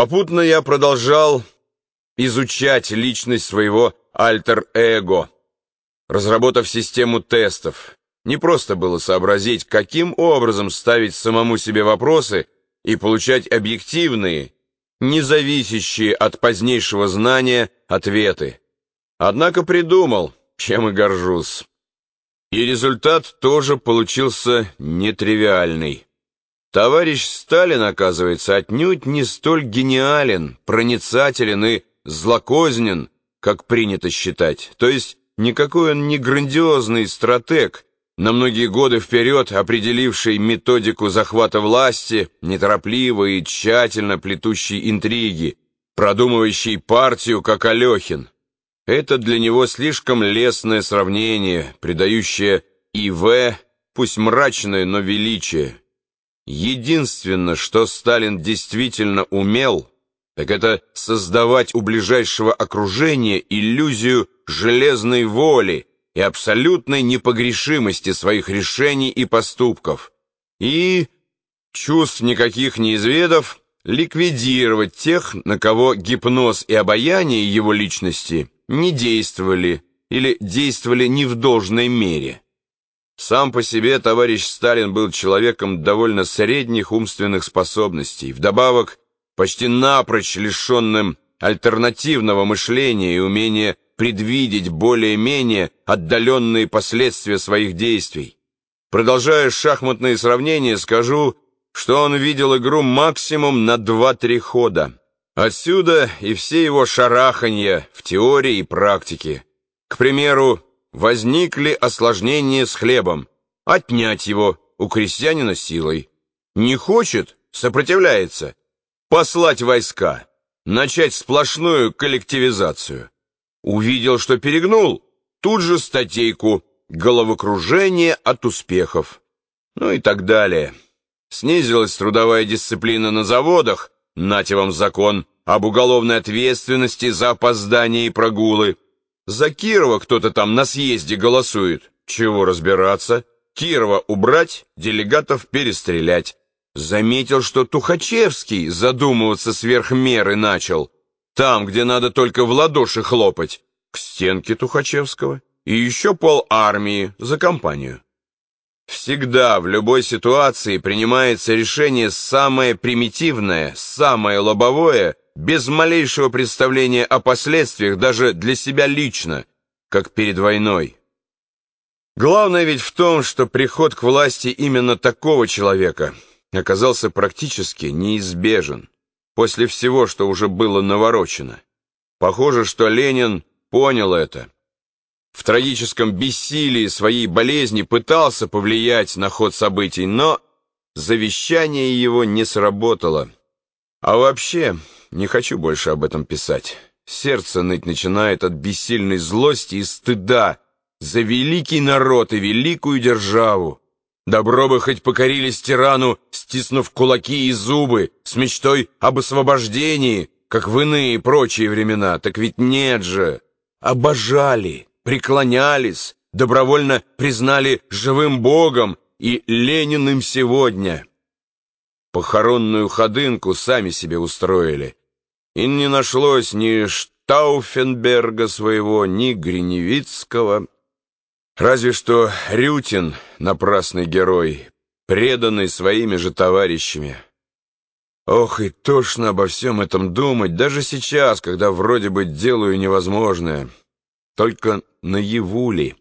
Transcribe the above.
Попутно я продолжал изучать личность своего альтер-эго, разработав систему тестов. Не просто было сообразить, каким образом ставить самому себе вопросы и получать объективные, независящие от позднейшего знания ответы. Однако придумал, чем и горжусь. И результат тоже получился нетривиальный. Товарищ Сталин, оказывается, отнюдь не столь гениален, проницателен и злокознен, как принято считать. То есть никакой он не грандиозный стратег, на многие годы вперед определивший методику захвата власти, неторопливо и тщательно плетущий интриги, продумывающий партию, как Алехин. Это для него слишком лестное сравнение, придающее ИВ, пусть мрачное, но величие. Единственное, что Сталин действительно умел, так это создавать у ближайшего окружения иллюзию железной воли и абсолютной непогрешимости своих решений и поступков, и, чувств никаких не изведав, ликвидировать тех, на кого гипноз и обаяние его личности не действовали или действовали не в должной мере. Сам по себе товарищ Сталин был человеком довольно средних умственных способностей, вдобавок почти напрочь лишенным альтернативного мышления и умения предвидеть более-менее отдаленные последствия своих действий. Продолжая шахматные сравнения, скажу, что он видел игру максимум на 2-3 хода. Отсюда и все его шараханья в теории и практике. К примеру, возникли осложнения с хлебом. Отнять его у крестьянина силой. Не хочет, сопротивляется. Послать войска. Начать сплошную коллективизацию. Увидел, что перегнул, тут же статейку «Головокружение от успехов». Ну и так далее. Снизилась трудовая дисциплина на заводах, нате вам закон об уголовной ответственности за опоздание и прогулы. За Кирова кто-то там на съезде голосует. Чего разбираться? Кирова убрать, делегатов перестрелять. Заметил, что Тухачевский задумываться сверх меры начал. Там, где надо только в ладоши хлопать. К стенке Тухачевского. И еще пол армии за компанию. Всегда в любой ситуации принимается решение самое примитивное, самое лобовое, без малейшего представления о последствиях даже для себя лично, как перед войной. Главное ведь в том, что приход к власти именно такого человека оказался практически неизбежен после всего, что уже было наворочено. Похоже, что Ленин понял это. В трагическом бессилии своей болезни пытался повлиять на ход событий, но завещание его не сработало. А вообще, не хочу больше об этом писать. Сердце ныть начинает от бессильной злости и стыда за великий народ и великую державу. Добро бы хоть покорились тирану, стиснув кулаки и зубы, с мечтой об освобождении, как в иные прочие времена. Так ведь нет же. Обожали, преклонялись, добровольно признали живым Богом и Лениным сегодня. Похоронную ходынку сами себе устроили. И не нашлось ни Штауфенберга своего, ни Гриневицкого. Разве что Рютин, напрасный герой, преданный своими же товарищами. Ох, и тошно обо всем этом думать, даже сейчас, когда вроде бы делаю невозможное. Только наяву ли?